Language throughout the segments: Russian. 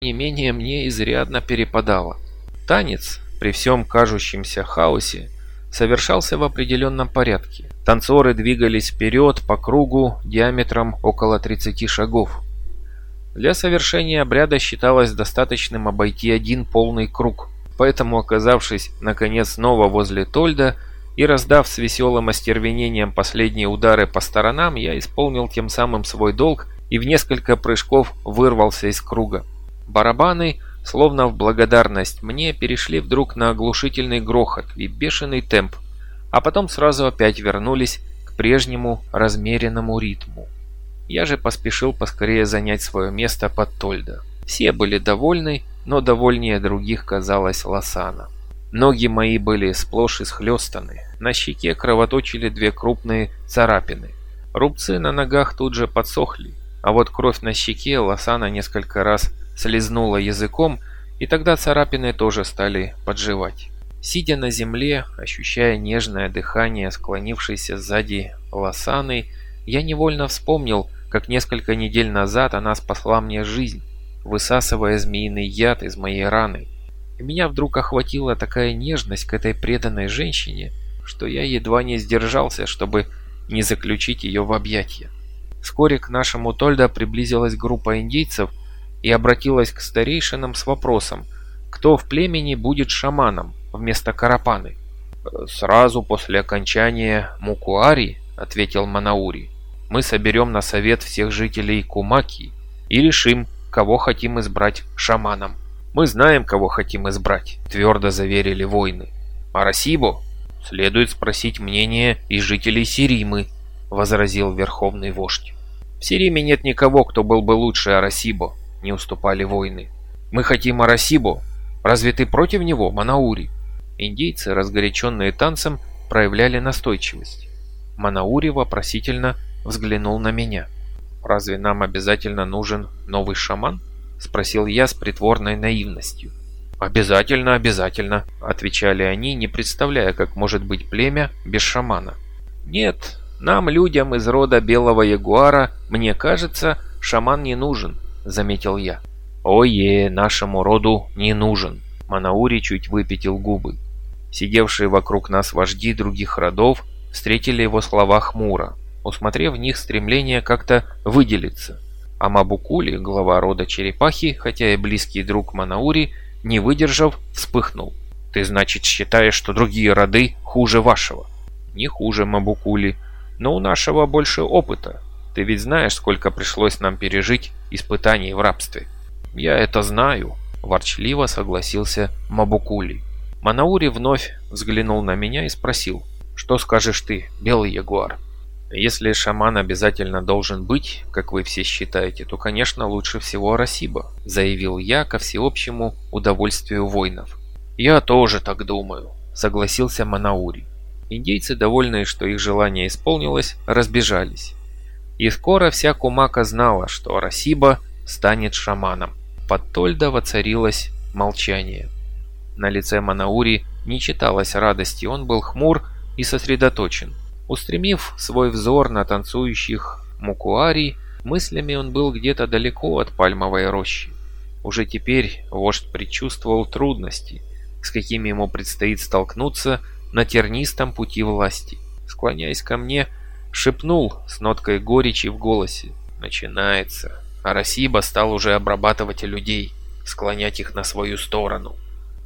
не менее мне изрядно перепадало. Танец, при всем кажущемся хаосе, совершался в определенном порядке. Танцоры двигались вперед по кругу диаметром около 30 шагов. Для совершения обряда считалось достаточным обойти один полный круг. Поэтому, оказавшись, наконец, снова возле Тольда и раздав с веселым остервенением последние удары по сторонам, я исполнил тем самым свой долг и в несколько прыжков вырвался из круга. Барабаны, словно в благодарность мне, перешли вдруг на оглушительный грохот и бешеный темп, а потом сразу опять вернулись к прежнему размеренному ритму. Я же поспешил поскорее занять свое место под Тольда. Все были довольны, но довольнее других казалась Лосана. Ноги мои были сплошь исхлестаны, на щеке кровоточили две крупные царапины. Рубцы на ногах тут же подсохли, а вот кровь на щеке Лосана несколько раз слезнула языком, и тогда царапины тоже стали подживать. Сидя на земле, ощущая нежное дыхание склонившейся сзади Лосаны, я невольно вспомнил, как несколько недель назад она спасла мне жизнь, высасывая змеиный яд из моей раны. И меня вдруг охватила такая нежность к этой преданной женщине, что я едва не сдержался, чтобы не заключить ее в объятия. Вскоре к нашему Тольда приблизилась группа индейцев, и обратилась к старейшинам с вопросом, кто в племени будет шаманом вместо Карапаны. «Сразу после окончания Мукуари», — ответил Манаури, — «мы соберем на совет всех жителей Кумаки и решим, кого хотим избрать шаманом». «Мы знаем, кого хотим избрать», — твердо заверили воины. «А Расибо следует спросить мнение и жителей Сиримы», — возразил верховный вождь. «В Сириме нет никого, кто был бы лучше Арасибо», не уступали воины. «Мы хотим Арасибо. Разве ты против него, Манаури?» Индейцы, разгоряченные танцем, проявляли настойчивость. Манаури вопросительно взглянул на меня. «Разве нам обязательно нужен новый шаман?» – спросил я с притворной наивностью. «Обязательно, обязательно», – отвечали они, не представляя, как может быть племя без шамана. «Нет, нам, людям из рода белого ягуара, мне кажется, шаман не нужен заметил я. «Ое, нашему роду не нужен!» Манаури чуть выпятил губы. Сидевшие вокруг нас вожди других родов встретили его слова хмуро, усмотрев в них стремление как-то выделиться. А Мабукули, глава рода черепахи, хотя и близкий друг Манаури, не выдержав, вспыхнул. «Ты, значит, считаешь, что другие роды хуже вашего?» «Не хуже, Мабукули, но у нашего больше опыта. Ты ведь знаешь, сколько пришлось нам пережить испытаний в рабстве. Я это знаю, ворчливо согласился Мабукули. Манаури вновь взглянул на меня и спросил, что скажешь ты, белый ягуар? Если шаман обязательно должен быть, как вы все считаете, то, конечно, лучше всего Арасиба, заявил я ко всеобщему удовольствию воинов. Я тоже так думаю, согласился Манаури. Индейцы, довольные, что их желание исполнилось, разбежались. И скоро вся Кумака знала, что Арасиба станет шаманом. Под Тольда воцарилось молчание. На лице Манаури не читалось радости, он был хмур и сосредоточен. Устремив свой взор на танцующих мукуари, мыслями он был где-то далеко от пальмовой рощи. Уже теперь вождь предчувствовал трудности, с какими ему предстоит столкнуться на тернистом пути власти. Склоняясь ко мне, Шепнул с ноткой горечи в голосе. Начинается. Арасиба стал уже обрабатывать людей, склонять их на свою сторону.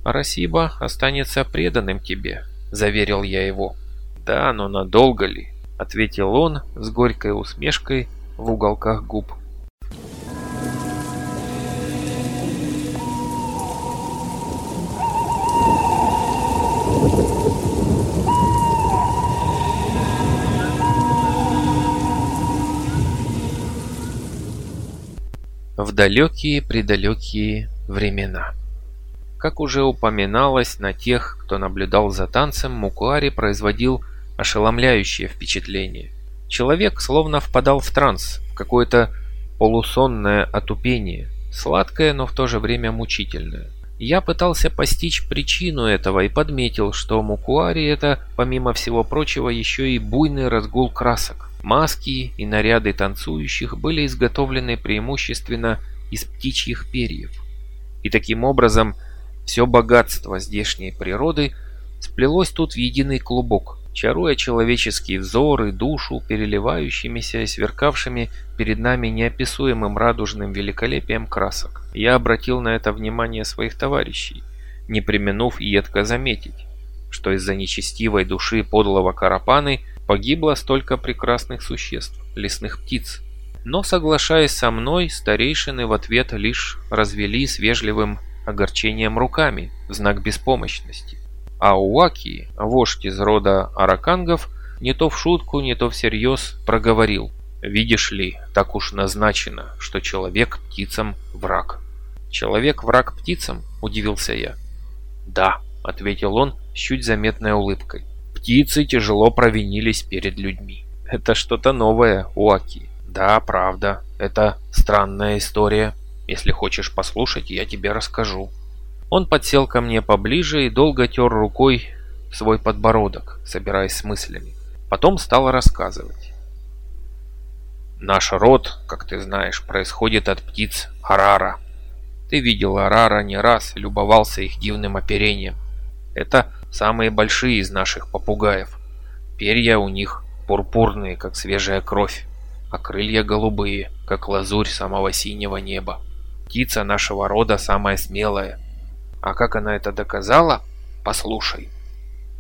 Арасиба останется преданным тебе, заверил я его. Да, но надолго ли? Ответил он с горькой усмешкой в уголках губ. В далекие-предалекие времена. Как уже упоминалось, на тех, кто наблюдал за танцем, Мукуари производил ошеломляющее впечатление. Человек словно впадал в транс, в какое-то полусонное отупение, сладкое, но в то же время мучительное. Я пытался постичь причину этого и подметил, что Мукуари это, помимо всего прочего, еще и буйный разгул красок. Маски и наряды танцующих были изготовлены преимущественно из птичьих перьев. И таким образом все богатство здешней природы сплелось тут в единый клубок, чаруя человеческие взоры, душу, переливающимися и сверкавшими перед нами неописуемым радужным великолепием красок. Я обратил на это внимание своих товарищей, не применув едко заметить, что из-за нечестивой души подлого Карапаны погибло столько прекрасных существ, лесных птиц. Но, соглашаясь со мной, старейшины в ответ лишь развели с вежливым огорчением руками в знак беспомощности. А Уаки, вождь из рода аракангов, не то в шутку, не то всерьез проговорил. «Видишь ли, так уж назначено, что человек птицам враг». «Человек враг птицам?» – удивился я. «Да», – ответил он с чуть заметной улыбкой. «Птицы тяжело провинились перед людьми». «Это что-то новое, Уаки». «Да, правда. Это странная история. Если хочешь послушать, я тебе расскажу». Он подсел ко мне поближе и долго тер рукой свой подбородок, собираясь с мыслями. Потом стал рассказывать. Наш род, как ты знаешь, происходит от птиц арара. Ты видел арара не раз, любовался их дивным оперением. Это самые большие из наших попугаев. Перья у них пурпурные, как свежая кровь, а крылья голубые, как лазурь самого синего неба. Птица нашего рода самая смелая, а как она это доказала? Послушай.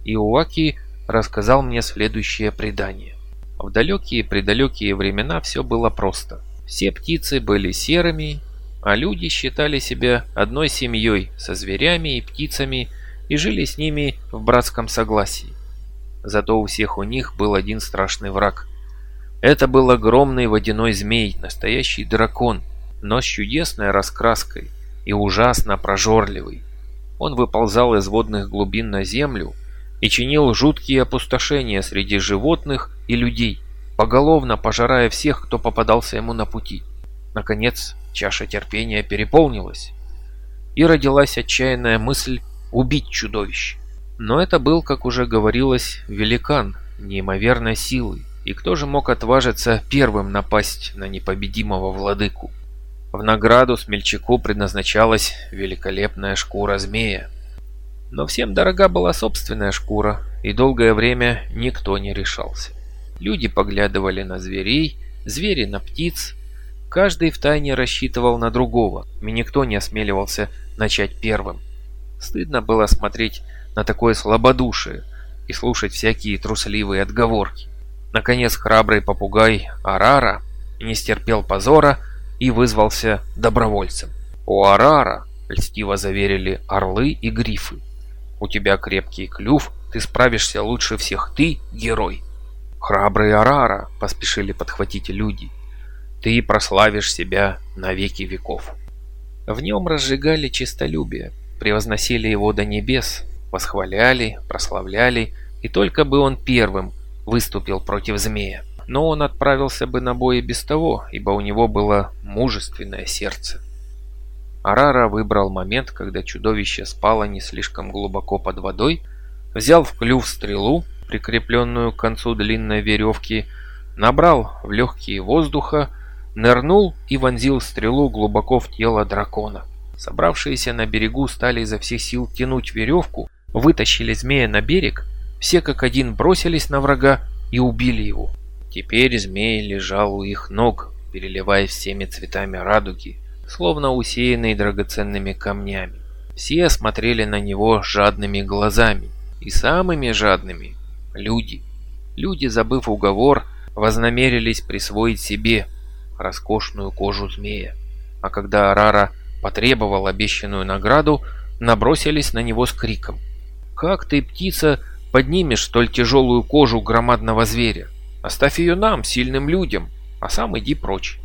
Иоаки рассказал мне следующее предание. В далекие-предалекие времена все было просто. Все птицы были серыми, а люди считали себя одной семьей со зверями и птицами и жили с ними в братском согласии. Зато у всех у них был один страшный враг. Это был огромный водяной змей, настоящий дракон, но с чудесной раскраской и ужасно прожорливый. Он выползал из водных глубин на землю и чинил жуткие опустошения среди животных и людей, поголовно пожирая всех, кто попадался ему на пути. Наконец, чаша терпения переполнилась, и родилась отчаянная мысль убить чудовище. Но это был, как уже говорилось, великан неимоверной силы, и кто же мог отважиться первым напасть на непобедимого владыку? В награду смельчаку предназначалась великолепная шкура змея. Но всем дорога была собственная шкура, и долгое время никто не решался. Люди поглядывали на зверей, звери на птиц. Каждый втайне рассчитывал на другого, и никто не осмеливался начать первым. Стыдно было смотреть на такое слабодушие и слушать всякие трусливые отговорки. Наконец храбрый попугай Арара не стерпел позора и вызвался добровольцем. «У Арара», — льстиво заверили орлы и грифы, — «у тебя крепкий клюв, ты справишься лучше всех, ты герой». «Храбрый Арара», — поспешили подхватить люди, — «ты прославишь себя на веки веков». В нем разжигали честолюбие, превозносили его до небес, восхваляли, прославляли, и только бы он первым выступил против змея но он отправился бы на бой без того, ибо у него было мужественное сердце. Арара выбрал момент, когда чудовище спало не слишком глубоко под водой, взял в клюв стрелу, прикрепленную к концу длинной веревки, набрал в легкие воздуха, нырнул и вонзил стрелу глубоко в тело дракона. Собравшиеся на берегу стали изо всех сил тянуть веревку, вытащили змея на берег, все как один бросились на врага и убили его. Теперь змей лежал у их ног, переливаясь всеми цветами радуги, словно усеянный драгоценными камнями. Все смотрели на него жадными глазами, и самыми жадными – люди. Люди, забыв уговор, вознамерились присвоить себе роскошную кожу змея. А когда Арара потребовал обещанную награду, набросились на него с криком. «Как ты, птица, поднимешь столь тяжелую кожу громадного зверя?» Оставь ее нам, сильным людям, а сам иди прочь.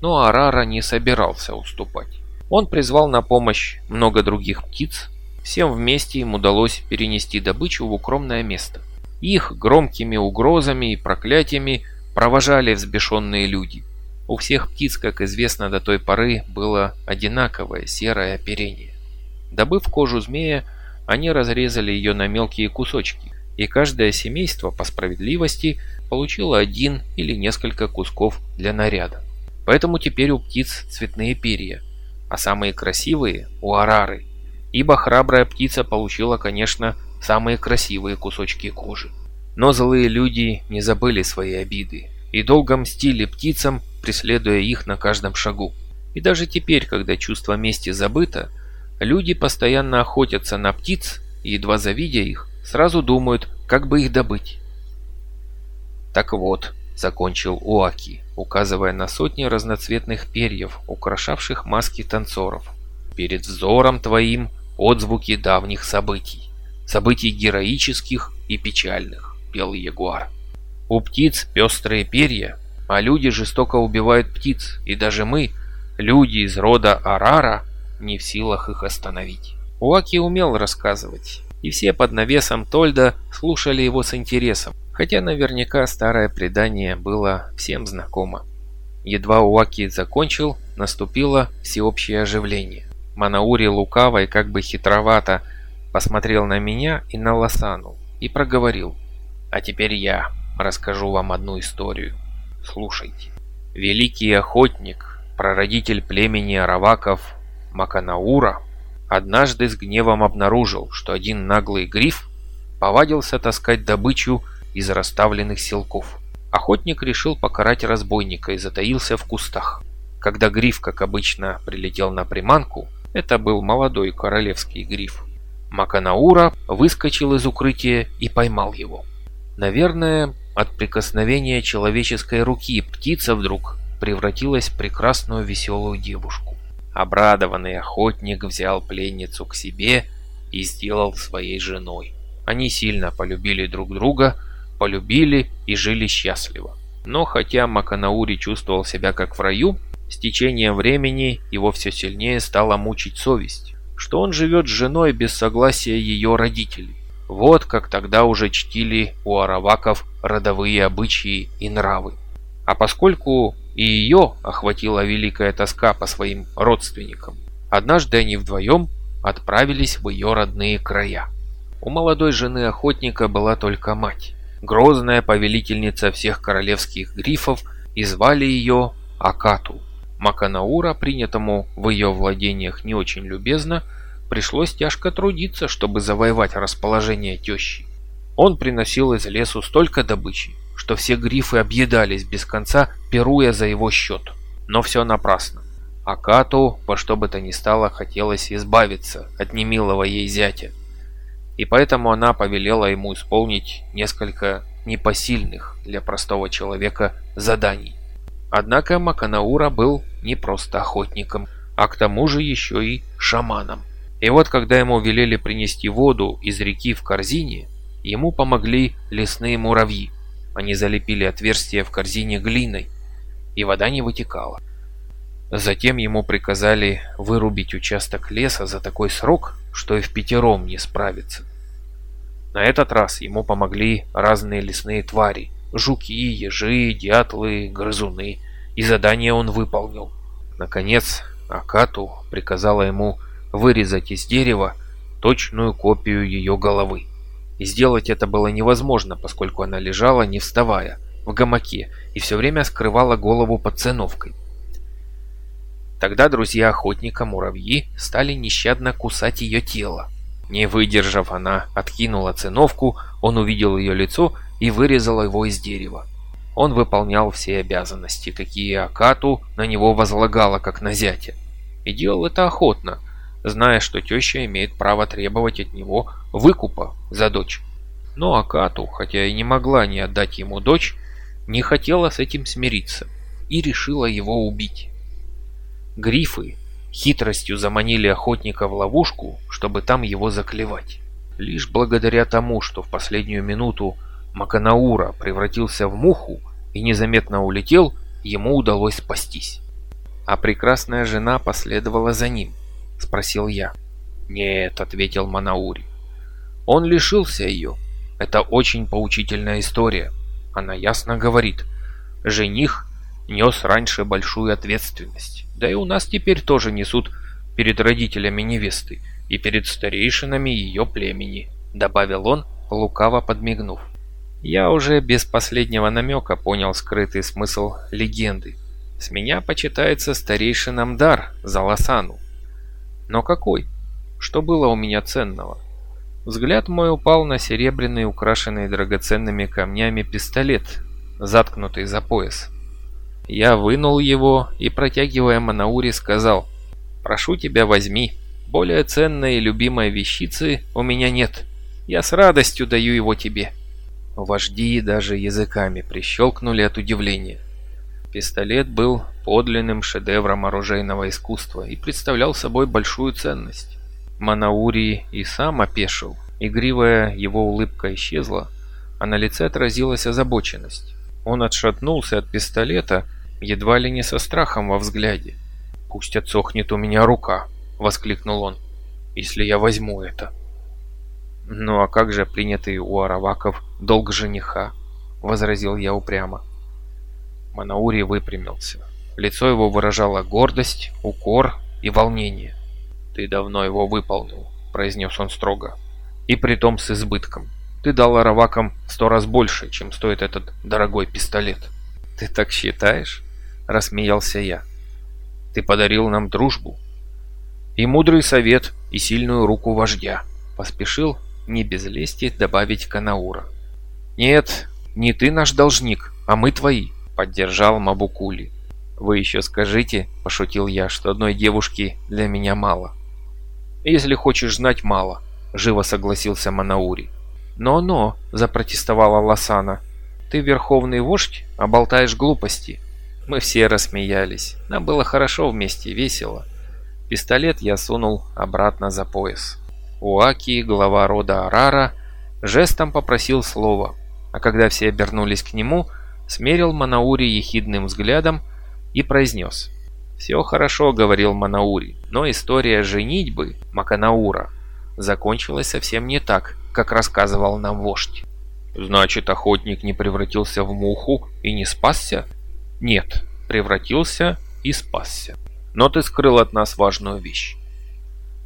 Но Арара не собирался уступать. Он призвал на помощь много других птиц. Всем вместе им удалось перенести добычу в укромное место. Их громкими угрозами и проклятиями провожали взбешенные люди. У всех птиц, как известно до той поры, было одинаковое серое оперение. Добыв кожу змея, они разрезали ее на мелкие кусочки, и каждое семейство, по справедливости, получила один или несколько кусков для наряда. Поэтому теперь у птиц цветные перья. а самые красивые – у Арары, ибо храбрая птица получила, конечно, самые красивые кусочки кожи. Но злые люди не забыли свои обиды и долго мстили птицам, преследуя их на каждом шагу. И даже теперь, когда чувство мести забыто, люди постоянно охотятся на птиц и, едва завидя их, сразу думают, как бы их добыть. Так вот, закончил Уаки, указывая на сотни разноцветных перьев, украшавших маски танцоров. Перед взором твоим отзвуки давних событий, событий героических и печальных, белый ягуар. У птиц пестрые перья, а люди жестоко убивают птиц, и даже мы, люди из рода Арара, не в силах их остановить. Уаки умел рассказывать, и все под навесом Тольда слушали его с интересом, хотя наверняка старое предание было всем знакомо. Едва Уаки закончил, наступило всеобщее оживление. Манаури лукаво и как бы хитровато посмотрел на меня и на Лосану и проговорил. «А теперь я расскажу вам одну историю. Слушайте. Великий охотник, прародитель племени Араваков Маканаура, однажды с гневом обнаружил, что один наглый гриф повадился таскать добычу из расставленных селков. Охотник решил покарать разбойника и затаился в кустах. Когда гриф, как обычно, прилетел на приманку, это был молодой королевский гриф, Маканаура выскочил из укрытия и поймал его. Наверное, от прикосновения человеческой руки птица вдруг превратилась в прекрасную веселую девушку. Обрадованный охотник взял пленницу к себе и сделал своей женой. Они сильно полюбили друг друга, полюбили и жили счастливо. Но хотя Маканаури чувствовал себя как в раю, с течением времени его все сильнее стала мучить совесть, что он живет с женой без согласия ее родителей. Вот как тогда уже чтили у араваков родовые обычаи и нравы. А поскольку и ее охватила великая тоска по своим родственникам, однажды они вдвоем отправились в ее родные края. У молодой жены охотника была только мать, грозная повелительница всех королевских грифов, и звали ее Акату. Маканаура, принятому в ее владениях не очень любезно, пришлось тяжко трудиться, чтобы завоевать расположение тещи. Он приносил из лесу столько добычи, что все грифы объедались без конца, пируя за его счет. Но все напрасно. Акату во что бы то ни стало хотелось избавиться от немилого ей зятя. И поэтому она повелела ему исполнить несколько непосильных для простого человека заданий. Однако Маканаура был не просто охотником, а к тому же еще и шаманом. И вот когда ему велели принести воду из реки в корзине, ему помогли лесные муравьи. Они залепили отверстие в корзине глиной, и вода не вытекала. Затем ему приказали вырубить участок леса за такой срок, что и в пятером не справиться. На этот раз ему помогли разные лесные твари, жуки, ежи, дятлы, грызуны, и задание он выполнил. Наконец, Акату приказала ему вырезать из дерева точную копию ее головы. И сделать это было невозможно, поскольку она лежала, не вставая, в гамаке, и все время скрывала голову под циновкой. Тогда друзья охотника, муравьи, стали нещадно кусать ее тело. Не выдержав, она откинула циновку, он увидел ее лицо и вырезал его из дерева. Он выполнял все обязанности, какие Акату на него возлагала, как на зятя. И делал это охотно, зная, что теща имеет право требовать от него выкупа за дочь. Но Акату, хотя и не могла не отдать ему дочь, не хотела с этим смириться и решила его убить. Грифы хитростью заманили охотника в ловушку, чтобы там его заклевать. Лишь благодаря тому, что в последнюю минуту Маканаура превратился в муху и незаметно улетел, ему удалось спастись. А прекрасная жена последовала за ним, спросил я. Нет, ответил Манаури. Он лишился ее. Это очень поучительная история. Она ясно говорит. Жених нес раньше большую ответственность. Да и у нас теперь тоже несут перед родителями невесты и перед старейшинами ее племени, добавил он, лукаво подмигнув. Я уже без последнего намека понял скрытый смысл легенды С меня почитается старейшинам дар за Лосану. Но какой? Что было у меня ценного? Взгляд мой упал на серебряный, украшенный драгоценными камнями пистолет, заткнутый за пояс. Я вынул его и, протягивая Манаури, сказал, «Прошу тебя, возьми. Более ценной и любимой вещицы у меня нет. Я с радостью даю его тебе». Вожди даже языками прищелкнули от удивления. Пистолет был подлинным шедевром оружейного искусства и представлял собой большую ценность. Манаури и сам опешил. Игривая его улыбка исчезла, а на лице отразилась озабоченность. Он отшатнулся от пистолета, едва ли не со страхом во взгляде. «Пусть отсохнет у меня рука», — воскликнул он, — «если я возьму это». «Ну а как же принятый у араваков долг жениха?» — возразил я упрямо. Манаури выпрямился. Лицо его выражало гордость, укор и волнение. «Ты давно его выполнил», — произнес он строго. «И притом с избытком. Ты дал аравакам сто раз больше, чем стоит этот дорогой пистолет». «Ты так считаешь?» — рассмеялся я. «Ты подарил нам дружбу, и мудрый совет, и сильную руку вождя», — поспешил не без лести добавить Канаура. «Нет, не ты наш должник, а мы твои», — поддержал Мабукули. «Вы еще скажите», — пошутил я, — «что одной девушки для меня мало». «Если хочешь знать, мало», — живо согласился Манаури. «Но-но», — запротестовала Лосана, — «ты верховный вождь, а болтаешь глупости». Мы все рассмеялись. Нам было хорошо вместе, весело. Пистолет я сунул обратно за пояс. Уаки, глава рода Арара, жестом попросил слова, а когда все обернулись к нему, смерил Манаури ехидным взглядом и произнес. «Все хорошо», — говорил Манаури, — «но история женитьбы Маканаура закончилась совсем не так, как рассказывал нам вождь». «Значит, охотник не превратился в муху и не спасся?» «Нет, превратился и спасся. Но ты скрыл от нас важную вещь.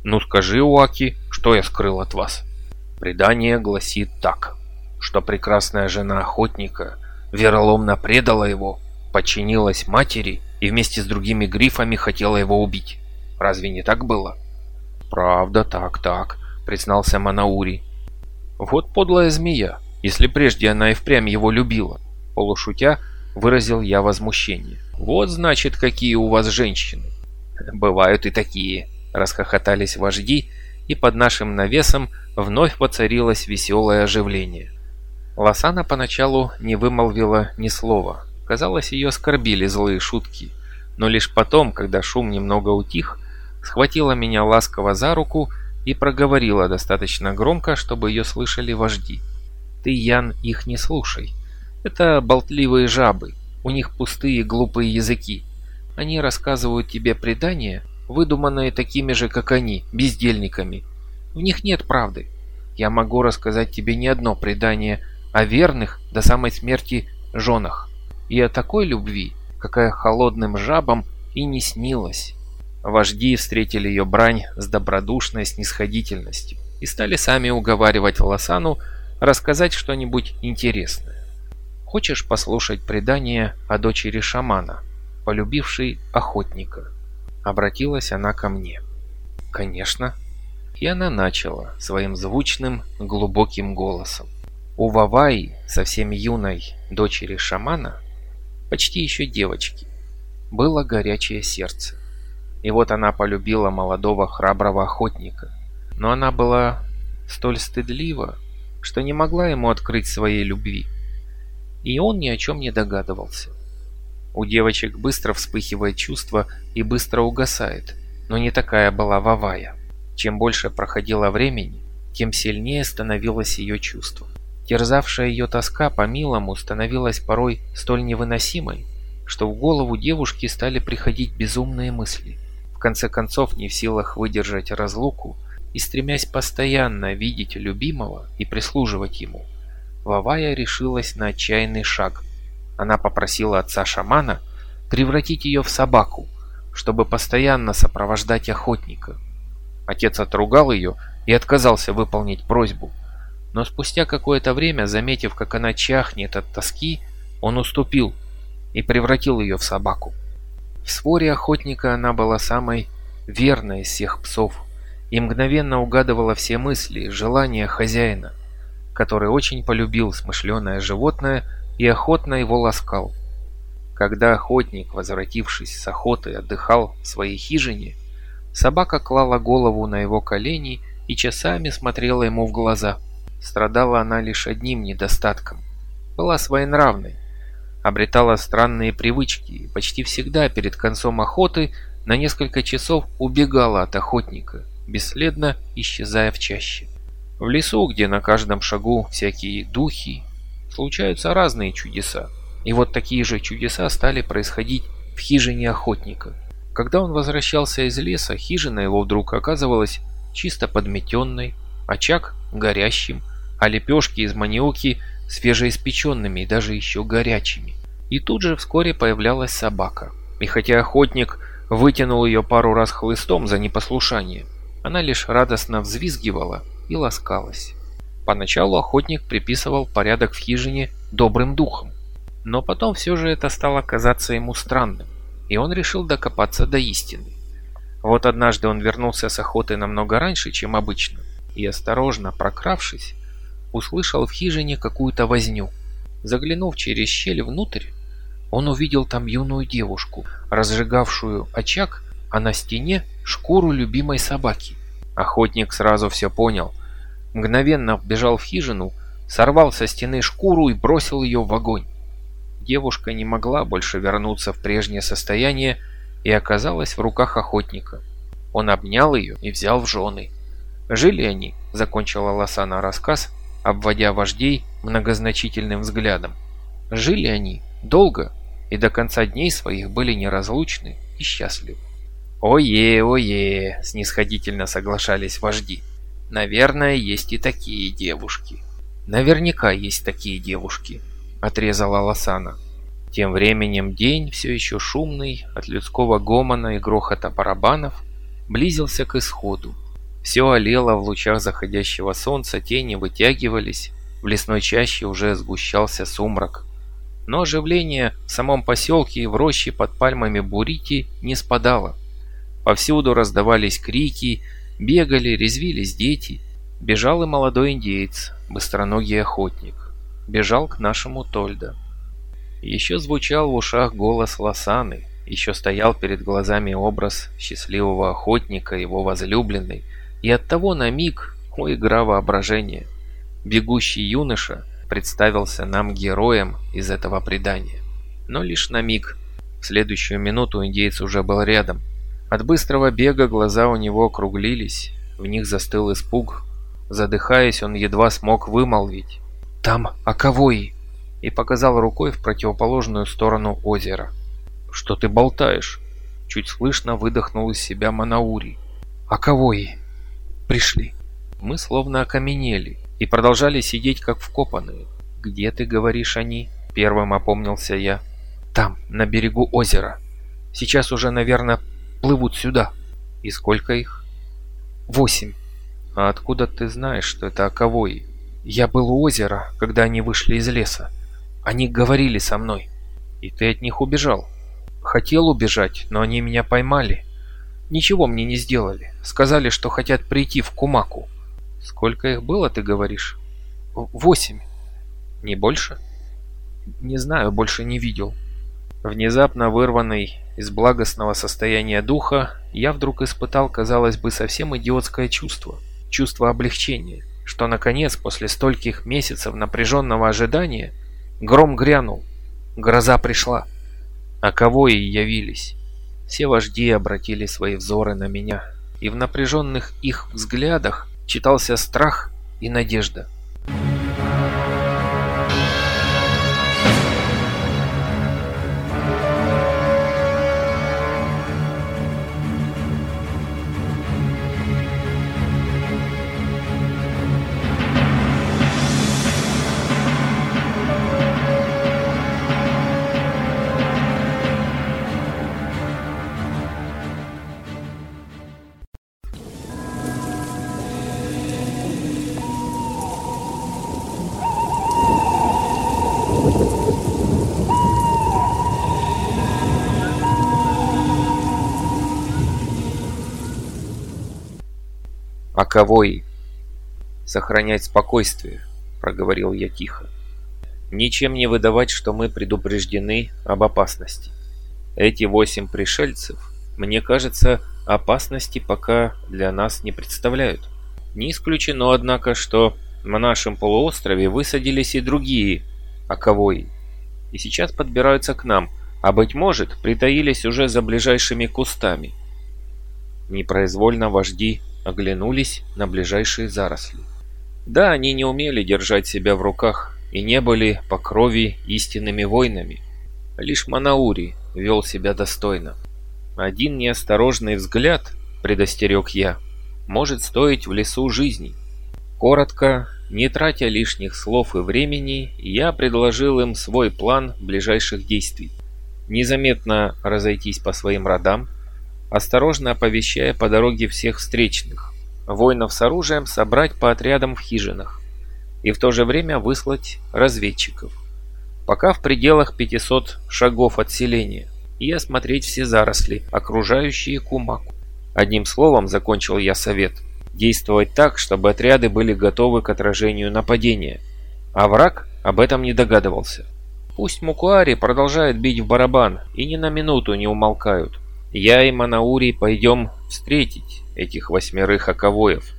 «Ну скажи, Уаки, что я скрыл от вас?» Предание гласит так, что прекрасная жена охотника вероломно предала его, подчинилась матери и вместе с другими грифами хотела его убить. Разве не так было? «Правда, так, так», — признался Манаури. «Вот подлая змея, если прежде она и впрямь его любила», — полушутя выразил я возмущение. «Вот, значит, какие у вас женщины». «Бывают и такие», Расхохотались вожди, и под нашим навесом вновь воцарилось веселое оживление. Лосана поначалу не вымолвила ни слова. Казалось, ее оскорбили злые шутки. Но лишь потом, когда шум немного утих, схватила меня ласково за руку и проговорила достаточно громко, чтобы ее слышали вожди. «Ты, Ян, их не слушай. Это болтливые жабы. У них пустые глупые языки. Они рассказывают тебе предания, выдуманные такими же, как они, бездельниками. В них нет правды. Я могу рассказать тебе не одно предание о верных до самой смерти женах. И о такой любви, какая холодным жабам и не снилась. Вожди встретили ее брань с добродушной снисходительностью и стали сами уговаривать Лосану рассказать что-нибудь интересное. Хочешь послушать предание о дочери шамана, полюбившей охотника? Обратилась она ко мне. «Конечно». И она начала своим звучным, глубоким голосом. У Ваваи, совсем юной дочери шамана, почти еще девочки, было горячее сердце. И вот она полюбила молодого храброго охотника. Но она была столь стыдлива, что не могла ему открыть своей любви. И он ни о чем не догадывался. У девочек быстро вспыхивает чувство и быстро угасает, но не такая была Вавая. Чем больше проходило времени, тем сильнее становилось ее чувство. Терзавшая ее тоска по милому становилась порой столь невыносимой, что в голову девушки стали приходить безумные мысли. В конце концов, не в силах выдержать разлуку и стремясь постоянно видеть любимого и прислуживать ему, Вавая решилась на отчаянный шаг – она попросила отца-шамана превратить ее в собаку, чтобы постоянно сопровождать охотника. Отец отругал ее и отказался выполнить просьбу. Но спустя какое-то время, заметив, как она чахнет от тоски, он уступил и превратил ее в собаку. В своре охотника она была самой верной из всех псов и мгновенно угадывала все мысли и желания хозяина, который очень полюбил смышленое животное и охотно его ласкал. Когда охотник, возвратившись с охоты, отдыхал в своей хижине, собака клала голову на его колени и часами смотрела ему в глаза. Страдала она лишь одним недостатком. Была своенравной, обретала странные привычки и почти всегда перед концом охоты на несколько часов убегала от охотника, бесследно исчезая в чаще. В лесу, где на каждом шагу всякие духи, случаются разные чудеса. И вот такие же чудеса стали происходить в хижине охотника. Когда он возвращался из леса, хижина его вдруг оказывалась чисто подметенной, очаг горящим, а лепешки из маниоки свежеиспеченными и даже еще горячими. И тут же вскоре появлялась собака. И хотя охотник вытянул ее пару раз хлыстом за непослушание, она лишь радостно взвизгивала и ласкалась. Поначалу охотник приписывал порядок в хижине добрым духом, но потом все же это стало казаться ему странным, и он решил докопаться до истины. Вот однажды он вернулся с охоты намного раньше, чем обычно, и, осторожно прокравшись, услышал в хижине какую-то возню. Заглянув через щель внутрь, он увидел там юную девушку, разжигавшую очаг, а на стене шкуру любимой собаки. Охотник сразу все понял. Мгновенно вбежал в хижину, сорвал со стены шкуру и бросил ее в огонь. Девушка не могла больше вернуться в прежнее состояние и оказалась в руках охотника. Он обнял ее и взял в жены. Жили они, закончила Лосана рассказ, обводя вождей многозначительным взглядом. Жили они долго и до конца дней своих были неразлучны и счастливы. «Ое, ое!» – снисходительно соглашались вожди. «Наверное, есть и такие девушки». «Наверняка есть такие девушки», – отрезала Лосана. Тем временем день, все еще шумный, от людского гомона и грохота барабанов, близился к исходу. Все олело в лучах заходящего солнца, тени вытягивались, в лесной чаще уже сгущался сумрак. Но оживление в самом поселке и в роще под пальмами Бурити не спадало. Повсюду раздавались крики, бегали, резвились дети. Бежал и молодой индеец, быстроногий охотник. Бежал к нашему Тольда. Еще звучал в ушах голос Лосаны, еще стоял перед глазами образ счастливого охотника, его возлюбленной, и оттого на миг, о игра воображения, бегущий юноша представился нам героем из этого предания. Но лишь на миг. В следующую минуту индейец уже был рядом. От быстрого бега глаза у него округлились, в них застыл испуг. Задыхаясь, он едва смог вымолвить «Там Аковои!» и показал рукой в противоположную сторону озера. «Что ты болтаешь?» Чуть слышно выдохнул из себя Манаури. «Аковои! Пришли!» Мы словно окаменели и продолжали сидеть как вкопанные. «Где ты, говоришь, они?» – первым опомнился я. «Там, на берегу озера. Сейчас уже, наверное, плывут сюда». «И сколько их?» «Восемь». «А откуда ты знаешь, что это оковои?» «Я был у озера, когда они вышли из леса. Они говорили со мной». «И ты от них убежал?» «Хотел убежать, но они меня поймали. Ничего мне не сделали. Сказали, что хотят прийти в Кумаку». Сколько их было, ты говоришь? Восемь. Не больше? Не знаю, больше не видел. Внезапно вырванный из благостного состояния духа, я вдруг испытал, казалось бы, совсем идиотское чувство. Чувство облегчения, что наконец, после стольких месяцев напряженного ожидания, гром грянул, гроза пришла. А кого и явились? Все вожди обратили свои взоры на меня, и в напряженных их взглядах читался страх и надежда. А кого и? Сохранять спокойствие, проговорил я тихо. Ничем не выдавать, что мы предупреждены об опасности. Эти восемь пришельцев, мне кажется, опасности пока для нас не представляют. Не исключено, однако, что на нашем полуострове высадились и другие оковои, и сейчас подбираются к нам, а, быть может, притаились уже за ближайшими кустами. Непроизвольно вожди оглянулись на ближайшие заросли. Да, они не умели держать себя в руках и не были по крови истинными воинами. Лишь Манаури вел себя достойно. Один неосторожный взгляд, предостерег я, может стоить в лесу жизни. Коротко, не тратя лишних слов и времени, я предложил им свой план ближайших действий. Незаметно разойтись по своим родам, осторожно оповещая по дороге всех встречных, воинов с оружием собрать по отрядам в хижинах и в то же время выслать разведчиков. Пока в пределах 500 шагов от селения и осмотреть все заросли, окружающие Кумаку. Одним словом, закончил я совет, действовать так, чтобы отряды были готовы к отражению нападения, а враг об этом не догадывался. Пусть Мукуари продолжает бить в барабан и ни на минуту не умолкают. Я и Манаури пойдем встретить этих восьмерых оковоев,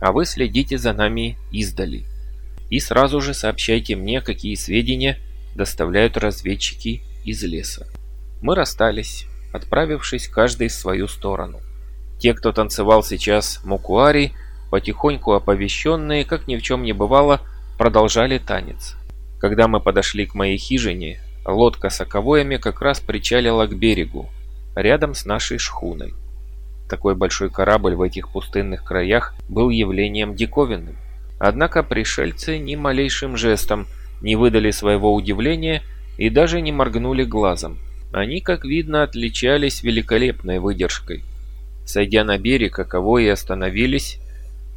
а вы следите за нами издали. И сразу же сообщайте мне, какие сведения доставляют разведчики из леса. Мы расстались, отправившись каждый в свою сторону. Те, кто танцевал сейчас мукуари, потихоньку оповещенные, как ни в чем не бывало, продолжали танец. Когда мы подошли к моей хижине, лодка с оковоями как раз причалила к берегу, рядом с нашей шхуной. Такой большой корабль в этих пустынных краях был явлением диковинным. Однако пришельцы ни малейшим жестом не выдали своего удивления и даже не моргнули глазом. Они, как видно, отличались великолепной выдержкой. Сойдя на берег, каково и остановились,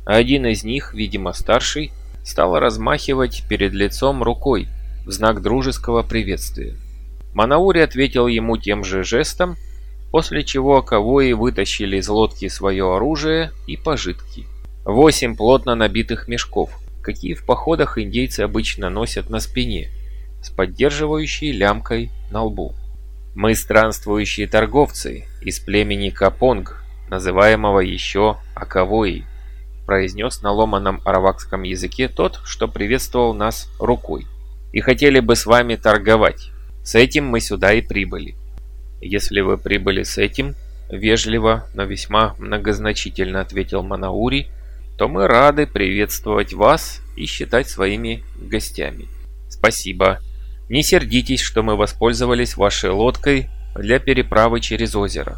один из них, видимо старший, стал размахивать перед лицом рукой в знак дружеского приветствия. Манаури ответил ему тем же жестом, после чего Аковои вытащили из лодки свое оружие и пожитки. Восемь плотно набитых мешков, какие в походах индейцы обычно носят на спине, с поддерживающей лямкой на лбу. Мы странствующие торговцы из племени Капонг, называемого еще Аковои, произнес на ломаном аравакском языке тот, что приветствовал нас рукой. И хотели бы с вами торговать. С этим мы сюда и прибыли. Если вы прибыли с этим, вежливо, но весьма многозначительно ответил Манаури, то мы рады приветствовать вас и считать своими гостями. Спасибо. Не сердитесь, что мы воспользовались вашей лодкой для переправы через озеро.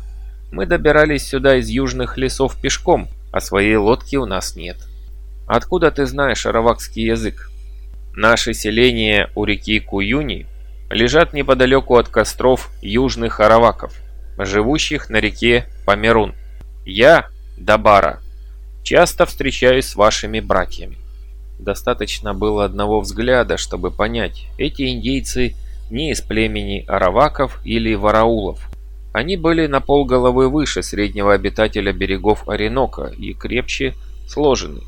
Мы добирались сюда из южных лесов пешком, а своей лодки у нас нет. Откуда ты знаешь аравакский язык? Наши селения у реки Куюни лежат неподалеку от костров южных араваков, живущих на реке Померун. Я, Дабара, часто встречаюсь с вашими братьями. Достаточно было одного взгляда, чтобы понять, эти индейцы не из племени араваков или вараулов. Они были на полголовы выше среднего обитателя берегов Оренока и крепче сложены.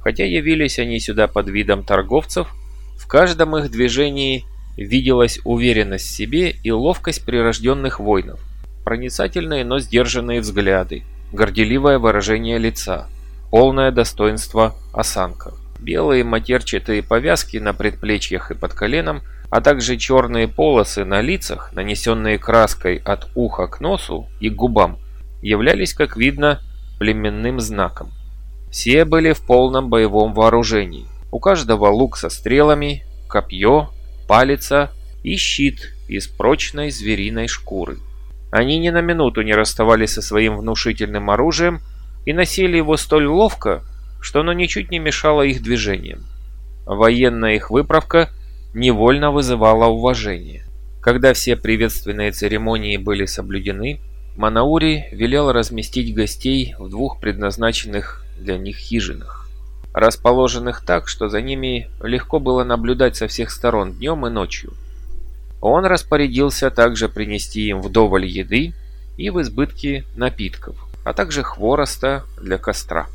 Хотя явились они сюда под видом торговцев, в каждом их движении виделась уверенность в себе и ловкость прирожденных воинов, проницательные, но сдержанные взгляды, горделивое выражение лица, полное достоинство осанка. Белые матерчатые повязки на предплечьях и под коленом, а также черные полосы на лицах, нанесенные краской от уха к носу и к губам, являлись, как видно, племенным знаком. Все были в полном боевом вооружении. У каждого лук со стрелами, копье, палица и щит из прочной звериной шкуры. Они ни на минуту не расставались со своим внушительным оружием и носили его столь ловко, что оно ничуть не мешало их движениям. Военная их выправка невольно вызывала уважение. Когда все приветственные церемонии были соблюдены, Манаури велел разместить гостей в двух предназначенных для них хижинах, расположенных так, что за ними легко было наблюдать со всех сторон днем и ночью. Он распорядился также принести им вдоволь еды и в избытке напитков, а также хвороста для костра.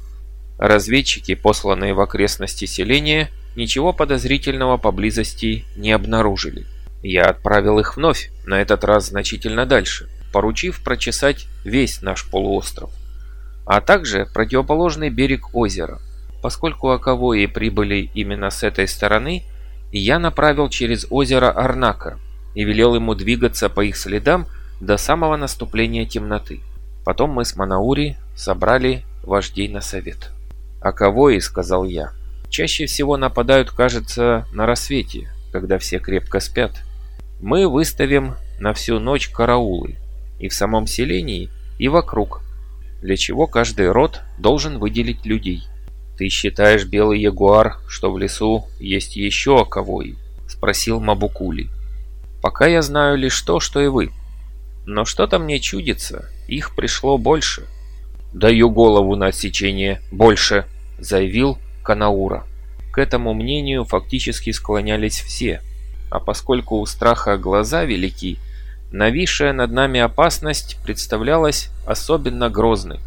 Разведчики, посланные в окрестности селения, ничего подозрительного поблизости не обнаружили. Я отправил их вновь, на этот раз значительно дальше, поручив прочесать весь наш полуостров, а также противоположный берег озера. Поскольку Аковои прибыли именно с этой стороны, я направил через озеро Арнака и велел ему двигаться по их следам до самого наступления темноты. Потом мы с Манаури собрали вождей на совет. «Аковои», — сказал я, — «чаще всего нападают, кажется, на рассвете, когда все крепко спят. Мы выставим на всю ночь караулы и в самом селении, и вокруг, для чего каждый род должен выделить людей». «Ты считаешь, белый ягуар, что в лесу есть еще Аковои?» — спросил Мабукули. «Пока я знаю лишь то, что и вы. Но что-то мне чудится, их пришло больше». «Даю голову на отсечение больше», — заявил Канаура. К этому мнению фактически склонялись все, а поскольку у страха глаза велики, нависшая над нами опасность представлялась особенно грозной.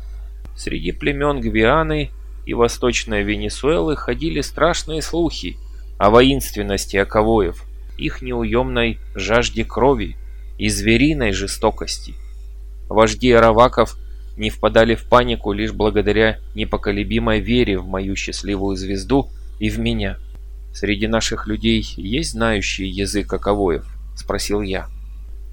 Среди племен Гвианы и Восточной Венесуэлы ходили страшные слухи о воинственности оковоев, их неуемной жажде крови и звериной жестокости. Вожди араваков не впадали в панику лишь благодаря непоколебимой вере в мою счастливую звезду и в меня. «Среди наших людей есть знающие язык каковоев?» – спросил я.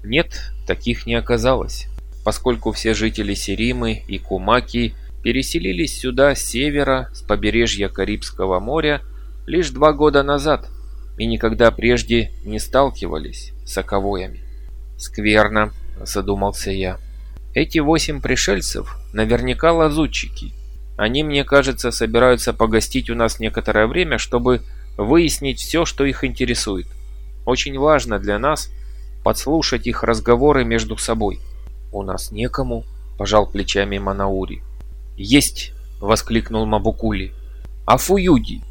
Нет, таких не оказалось, поскольку все жители Серимы и Кумаки переселились сюда с севера, с побережья Карибского моря, лишь два года назад и никогда прежде не сталкивались с оковоями. «Скверно», – задумался я. Эти восемь пришельцев наверняка лазутчики. Они, мне кажется, собираются погостить у нас некоторое время, чтобы выяснить все, что их интересует. Очень важно для нас подслушать их разговоры между собой. «У нас некому», – пожал плечами Манаури. «Есть!» – воскликнул Мабукули. «А Фуюди?»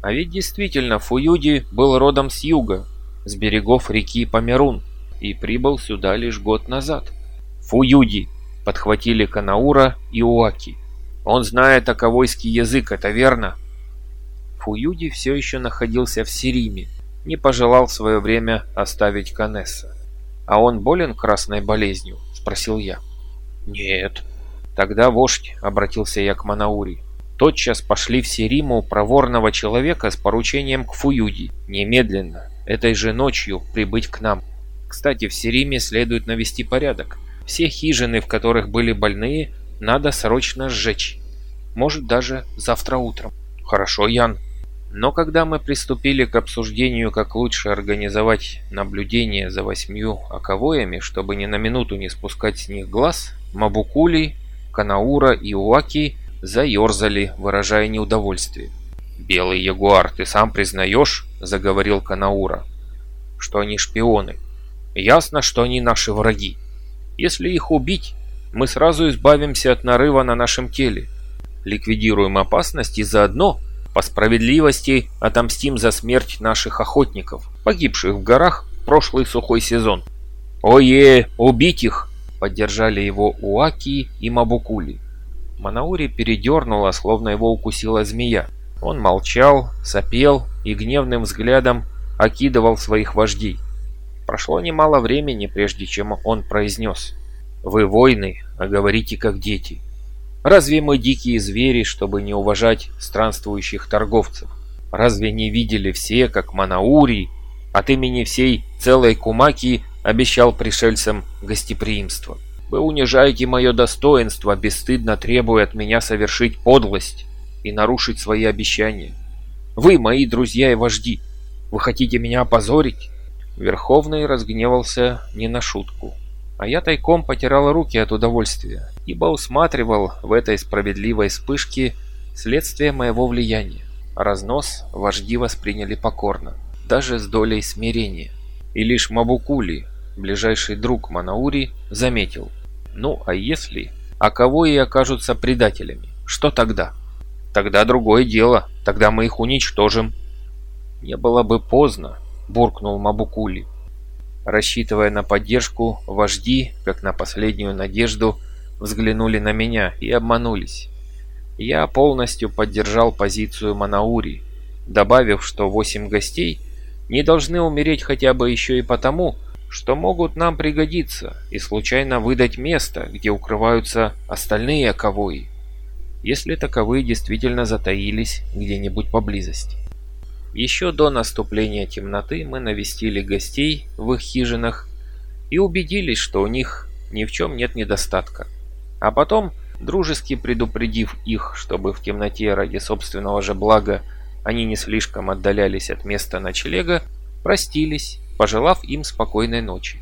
А ведь действительно Фуюди был родом с юга, с берегов реки Померун, и прибыл сюда лишь год назад. Фуюди, подхватили Канаура и Уаки. Он знает аковойский язык, это верно? Фуюди все еще находился в Сириме, не пожелал в свое время оставить Канесса. «А он болен красной болезнью?» – спросил я. «Нет». Тогда вождь, обратился я к Манаури, тотчас пошли в Сириму проворного человека с поручением к Фуюди. Немедленно, этой же ночью, прибыть к нам. Кстати, в Сириме следует навести порядок. Все хижины, в которых были больные, надо срочно сжечь. Может, даже завтра утром. Хорошо, Ян. Но когда мы приступили к обсуждению, как лучше организовать наблюдение за восьмью оковоями, чтобы ни на минуту не спускать с них глаз, Мабукули, Канаура и Уаки заерзали, выражая неудовольствие. «Белый ягуар, ты сам признаешь?» – заговорил Канаура. «Что они шпионы. Ясно, что они наши враги. Если их убить, мы сразу избавимся от нарыва на нашем теле. Ликвидируем опасность и заодно, по справедливости, отомстим за смерть наших охотников, погибших в горах в прошлый сухой сезон. «Ое, убить их!» — поддержали его Уаки и Мабукули. Манаури передернула, словно его укусила змея. Он молчал, сопел и гневным взглядом окидывал своих вождей. Прошло немало времени, прежде чем он произнес. «Вы воины, а говорите как дети. Разве мы дикие звери, чтобы не уважать странствующих торговцев? Разве не видели все, как Манаури от имени всей целой Кумаки обещал пришельцам гостеприимство? Вы унижаете мое достоинство, бесстыдно требуя от меня совершить подлость и нарушить свои обещания. Вы мои друзья и вожди. Вы хотите меня опозорить?» Верховный разгневался не на шутку. А я тайком потирал руки от удовольствия, ибо усматривал в этой справедливой вспышке следствие моего влияния. Разнос вожди восприняли покорно, даже с долей смирения. И лишь Мабукули, ближайший друг Манаури, заметил. Ну, а если... А кого и окажутся предателями? Что тогда? Тогда другое дело, тогда мы их уничтожим. Не было бы поздно, буркнул Мабукули. Рассчитывая на поддержку, вожди, как на последнюю надежду, взглянули на меня и обманулись. Я полностью поддержал позицию Манаури, добавив, что восемь гостей не должны умереть хотя бы еще и потому, что могут нам пригодиться и случайно выдать место, где укрываются остальные оковои, если таковые действительно затаились где-нибудь поблизости. Еще до наступления темноты мы навестили гостей в их хижинах и убедились, что у них ни в чем нет недостатка. А потом, дружески предупредив их, чтобы в темноте ради собственного же блага они не слишком отдалялись от места ночлега, простились, пожелав им спокойной ночи.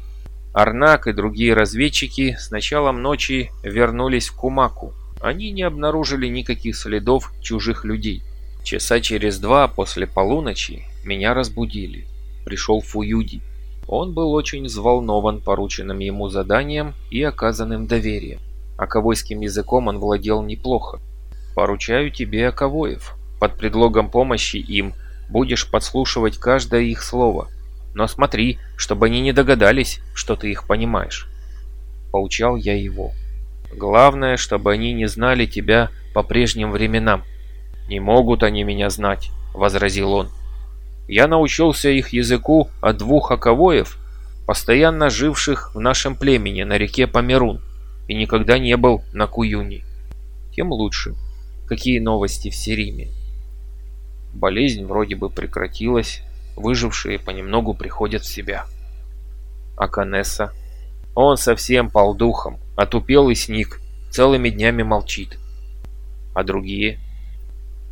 Арнак и другие разведчики с началом ночи вернулись в Кумаку. Они не обнаружили никаких следов чужих людей. Часа через два после полуночи меня разбудили. Пришел Фуюди. Он был очень взволнован порученным ему заданием и оказанным доверием. Аковойским языком он владел неплохо. «Поручаю тебе Аковоев. Под предлогом помощи им будешь подслушивать каждое их слово. Но смотри, чтобы они не догадались, что ты их понимаешь». Поучал я его. «Главное, чтобы они не знали тебя по прежним временам. «Не могут они меня знать», — возразил он. «Я научился их языку от двух оковоев, постоянно живших в нашем племени на реке Померун, и никогда не был на Куюне. Тем лучше. Какие новости в Сериме?» Болезнь вроде бы прекратилась, выжившие понемногу приходят в себя. А Канесса? Он совсем пал духом, отупел и сник, целыми днями молчит. А другие?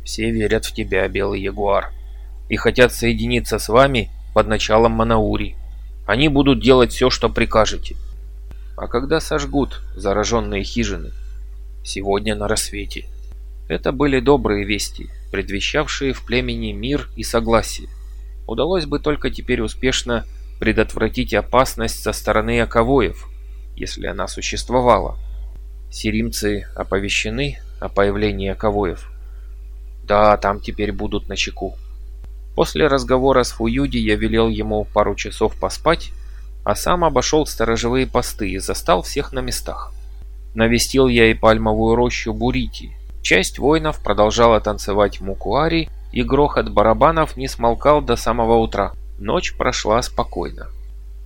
Все верят в тебя, Белый Ягуар, и хотят соединиться с вами под началом Манаури. Они будут делать все, что прикажете. А когда сожгут зараженные хижины? Сегодня на рассвете. Это были добрые вести, предвещавшие в племени мир и согласие. Удалось бы только теперь успешно предотвратить опасность со стороны Аковоев, если она существовала. Сиримцы оповещены о появлении Аковоев. Да, там теперь будут на чеку. После разговора с Фуюди я велел ему пару часов поспать, а сам обошел сторожевые посты и застал всех на местах. Навестил я и пальмовую рощу Бурити. Часть воинов продолжала танцевать мукуари, и грохот барабанов не смолкал до самого утра. Ночь прошла спокойно.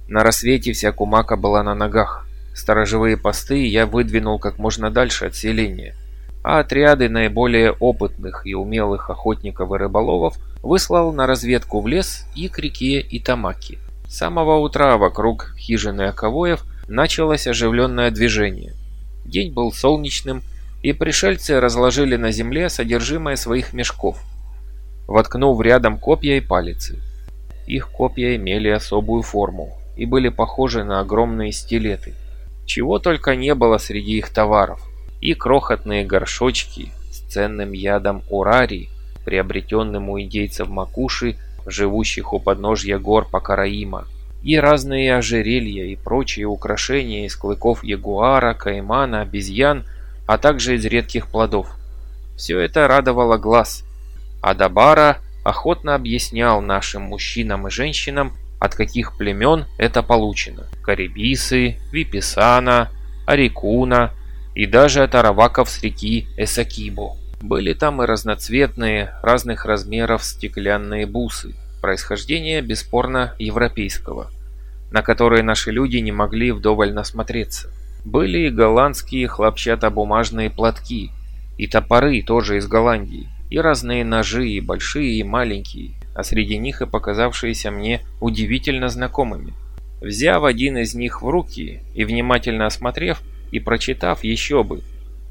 На рассвете вся кумака была на ногах. Сторожевые посты я выдвинул как можно дальше от селения а отряды наиболее опытных и умелых охотников и рыболовов выслал на разведку в лес и к реке Итамаки. С самого утра вокруг хижины Аковоев началось оживленное движение. День был солнечным, и пришельцы разложили на земле содержимое своих мешков, воткнув рядом копья и палицы. Их копья имели особую форму и были похожи на огромные стилеты. Чего только не было среди их товаров и крохотные горшочки с ценным ядом урарий, приобретенным у индейцев Макуши, живущих у подножья гор Пакараима, и разные ожерелья и прочие украшения из клыков ягуара, каймана, обезьян, а также из редких плодов. Все это радовало глаз. А Дабара охотно объяснял нашим мужчинам и женщинам, от каких племен это получено. Карибисы, Виписана, Арикуна, и даже от араваков с реки Эсакибо. Были там и разноцветные, разных размеров стеклянные бусы, происхождения бесспорно европейского, на которые наши люди не могли вдоволь насмотреться. Были и голландские хлопчатобумажные платки, и топоры тоже из Голландии, и разные ножи, и большие, и маленькие, а среди них и показавшиеся мне удивительно знакомыми. Взяв один из них в руки и внимательно осмотрев, и прочитав еще бы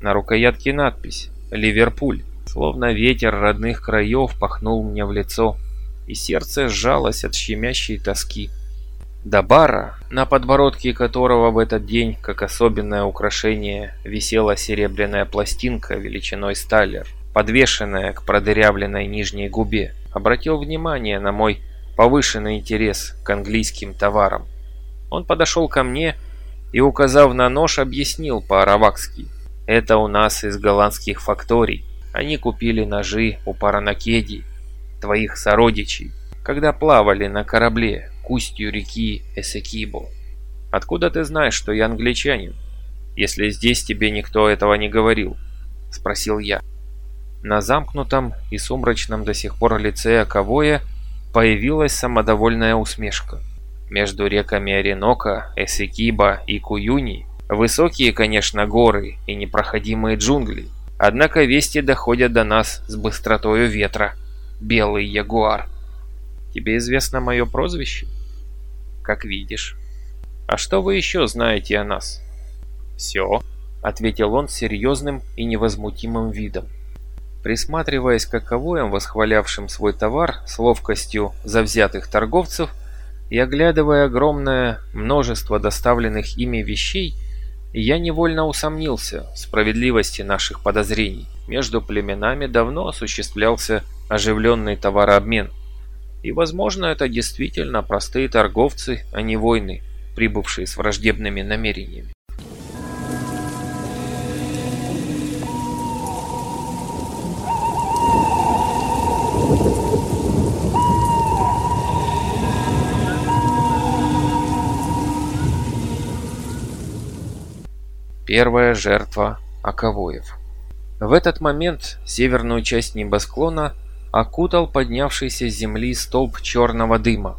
на рукоятке надпись «Ливерпуль», словно ветер родных краев пахнул мне в лицо, и сердце сжалось от щемящей тоски. До бара, на подбородке которого в этот день, как особенное украшение, висела серебряная пластинка величиной сталлер, подвешенная к продырявленной нижней губе, обратил внимание на мой повышенный интерес к английским товарам. Он подошел ко мне и, указав на нож, объяснил по-аравакски. «Это у нас из голландских факторий. Они купили ножи у Паранакеди, твоих сородичей, когда плавали на корабле к устью реки Эсекибо. Откуда ты знаешь, что я англичанин, если здесь тебе никто этого не говорил?» – спросил я. На замкнутом и сумрачном до сих пор лице Аковоя появилась самодовольная усмешка. Между реками Оренока, Эсекиба и Куюни высокие, конечно, горы и непроходимые джунгли, однако вести доходят до нас с быстротою ветра. Белый ягуар. Тебе известно мое прозвище? Как видишь. А что вы еще знаете о нас? Все, ответил он с серьезным и невозмутимым видом. Присматриваясь к оковоям, восхвалявшим свой товар с ловкостью завзятых торговцев, и оглядывая огромное множество доставленных ими вещей, я невольно усомнился в справедливости наших подозрений. Между племенами давно осуществлялся оживленный товарообмен. И, возможно, это действительно простые торговцы, а не войны, прибывшие с враждебными намерениями. Первая жертва Аковоев. В этот момент северную часть небосклона окутал поднявшийся с земли столб черного дыма.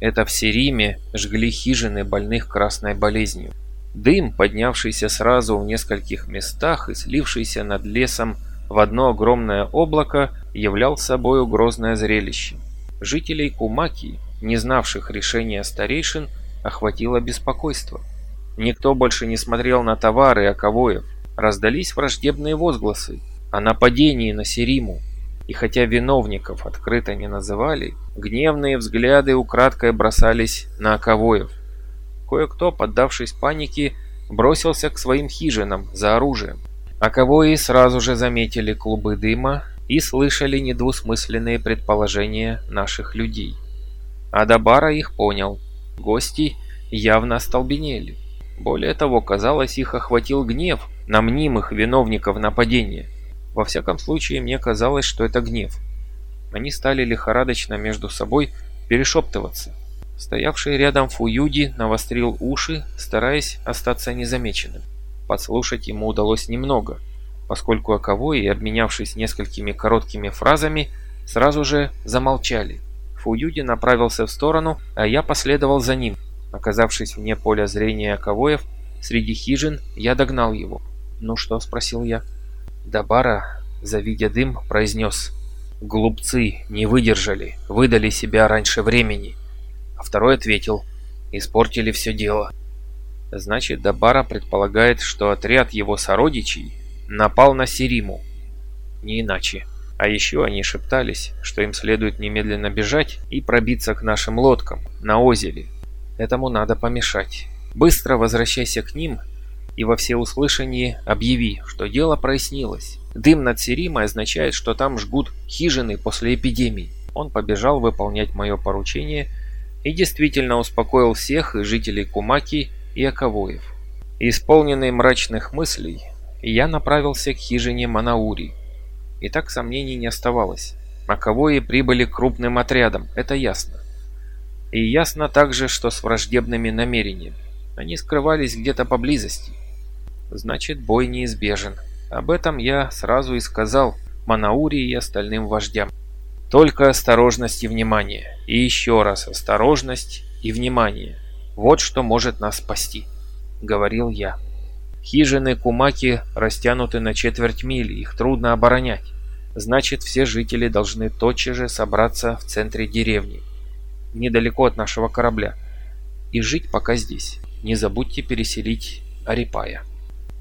Это в Сериме жгли хижины больных красной болезнью. Дым, поднявшийся сразу в нескольких местах и слившийся над лесом в одно огромное облако, являл собой грозное зрелище. Жителей Кумаки, не знавших решения старейшин, охватило беспокойство. Никто больше не смотрел на товары Аковоев. Раздались враждебные возгласы о нападении на Сериму. И хотя виновников открыто не называли, гневные взгляды украдкой бросались на Аковоев. Кое-кто, поддавшись панике, бросился к своим хижинам за оружием. Аковои сразу же заметили клубы дыма и слышали недвусмысленные предположения наших людей. Адабара их понял. Гости явно остолбенели. Более того, казалось, их охватил гнев на мнимых виновников нападения. Во всяком случае, мне казалось, что это гнев. Они стали лихорадочно между собой перешептываться. Стоявший рядом Фуюди навострил уши, стараясь остаться незамеченным. Подслушать ему удалось немного, поскольку Аковои, обменявшись несколькими короткими фразами, сразу же замолчали. Фуюди направился в сторону, а я последовал за ним – Оказавшись вне поля зрения Аковоев, среди хижин я догнал его. «Ну что?» – спросил я. Дабара, завидя дым, произнес. «Глупцы не выдержали, выдали себя раньше времени». А второй ответил. «Испортили все дело». Значит, Дабара предполагает, что отряд его сородичей напал на Сериму. Не иначе. А еще они шептались, что им следует немедленно бежать и пробиться к нашим лодкам на озере, Этому надо помешать. Быстро возвращайся к ним и во всеуслышание объяви, что дело прояснилось. Дым над Серимой означает, что там жгут хижины после эпидемии. Он побежал выполнять мое поручение и действительно успокоил всех и жителей Кумаки и Аковоев. Исполненный мрачных мыслей, я направился к хижине Манаури. И так сомнений не оставалось. Аковои прибыли крупным отрядом, это ясно. И ясно также, что с враждебными намерениями. Они скрывались где-то поблизости. Значит, бой неизбежен. Об этом я сразу и сказал Манаури и остальным вождям. Только осторожность и внимание. И еще раз осторожность и внимание. Вот что может нас спасти, говорил я. Хижины Кумаки растянуты на четверть мили, их трудно оборонять. Значит, все жители должны тотчас же собраться в центре деревни недалеко от нашего корабля, и жить пока здесь. Не забудьте переселить Арипая.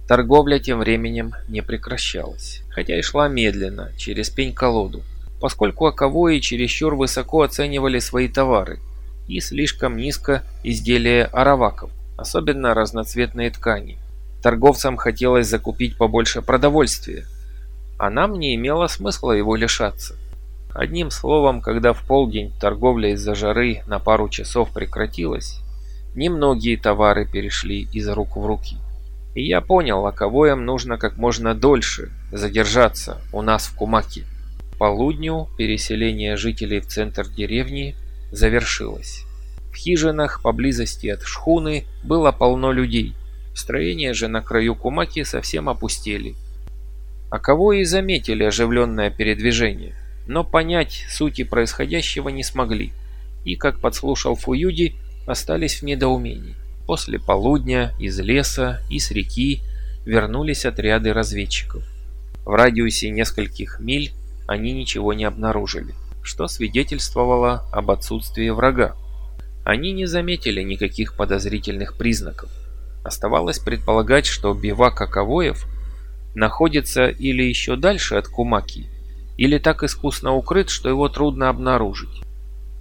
Торговля тем временем не прекращалась, хотя и шла медленно, через пень-колоду, поскольку оковои чересчур высоко оценивали свои товары и слишком низко изделия араваков, особенно разноцветные ткани. Торговцам хотелось закупить побольше продовольствия, а нам не имело смысла его лишаться. Одним словом, когда в полдень торговля из-за жары на пару часов прекратилась, немногие товары перешли из рук в руки. И я понял, а кого им нужно как можно дольше задержаться у нас в Кумаке. полудню переселение жителей в центр деревни завершилось. В хижинах поблизости от шхуны было полно людей. Строения же на краю Кумаки совсем опустели. А кого и заметили оживленное передвижение, но понять сути происходящего не смогли, и, как подслушал Фуюди, остались в недоумении. После полудня из леса и с реки вернулись отряды разведчиков. В радиусе нескольких миль они ничего не обнаружили, что свидетельствовало об отсутствии врага. Они не заметили никаких подозрительных признаков. Оставалось предполагать, что бивак Аковоев находится или еще дальше от Кумаки, или так искусно укрыт, что его трудно обнаружить.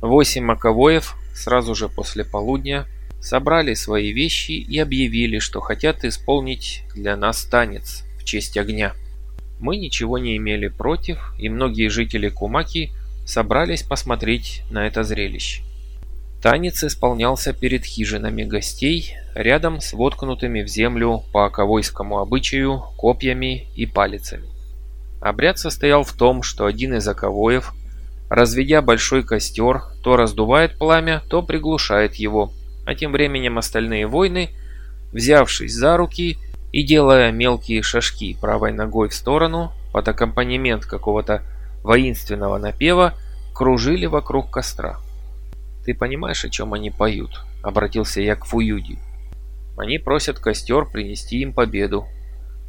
Восемь Маковоев сразу же после полудня собрали свои вещи и объявили, что хотят исполнить для нас танец в честь огня. Мы ничего не имели против, и многие жители Кумаки собрались посмотреть на это зрелище. Танец исполнялся перед хижинами гостей, рядом с воткнутыми в землю по аковойскому обычаю копьями и палицами. Обряд состоял в том, что один из аковоев, разведя большой костер, то раздувает пламя, то приглушает его, а тем временем остальные воины, взявшись за руки и делая мелкие шажки правой ногой в сторону, под аккомпанемент какого-то воинственного напева, кружили вокруг костра. «Ты понимаешь, о чем они поют?» — обратился я к Фуюди. «Они просят костер принести им победу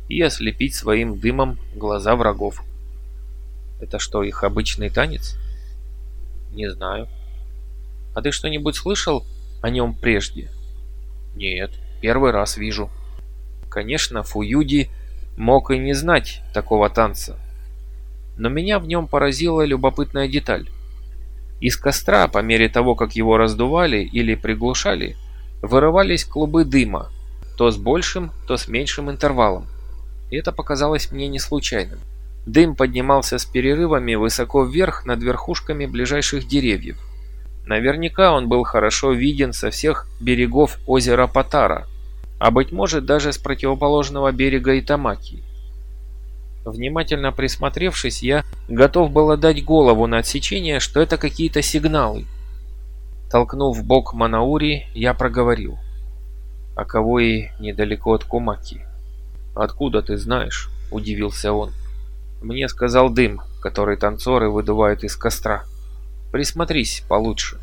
и ослепить своим дымом глаза врагов». «Это что, их обычный танец?» «Не знаю». «А ты что-нибудь слышал о нем прежде?» «Нет, первый раз вижу». Конечно, Фуюди мог и не знать такого танца. Но меня в нем поразила любопытная деталь. Из костра, по мере того, как его раздували или приглушали, вырывались клубы дыма, то с большим, то с меньшим интервалом. И это показалось мне не случайным. Дым поднимался с перерывами высоко вверх над верхушками ближайших деревьев. Наверняка он был хорошо виден со всех берегов озера Патара, а быть может даже с противоположного берега Итамаки. Внимательно присмотревшись, я готов был дать голову на отсечение, что это какие-то сигналы. Толкнув бок Манаури, я проговорил. А кого и недалеко от Кумаки. «Откуда ты знаешь?» – удивился он. «Мне сказал дым, который танцоры выдувают из костра. Присмотрись получше».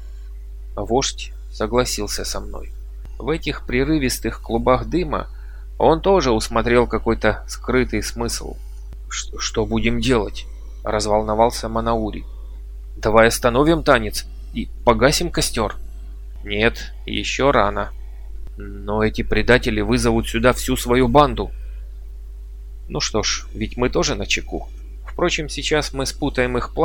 Вождь согласился со мной. В этих прерывистых клубах дыма он тоже усмотрел какой-то скрытый смысл – «Что будем делать?» – разволновался Манаури. «Давай остановим танец и погасим костер». «Нет, еще рано. Но эти предатели вызовут сюда всю свою банду». «Ну что ж, ведь мы тоже на чеку. Впрочем, сейчас мы спутаем их план